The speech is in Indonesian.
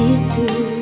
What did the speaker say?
situ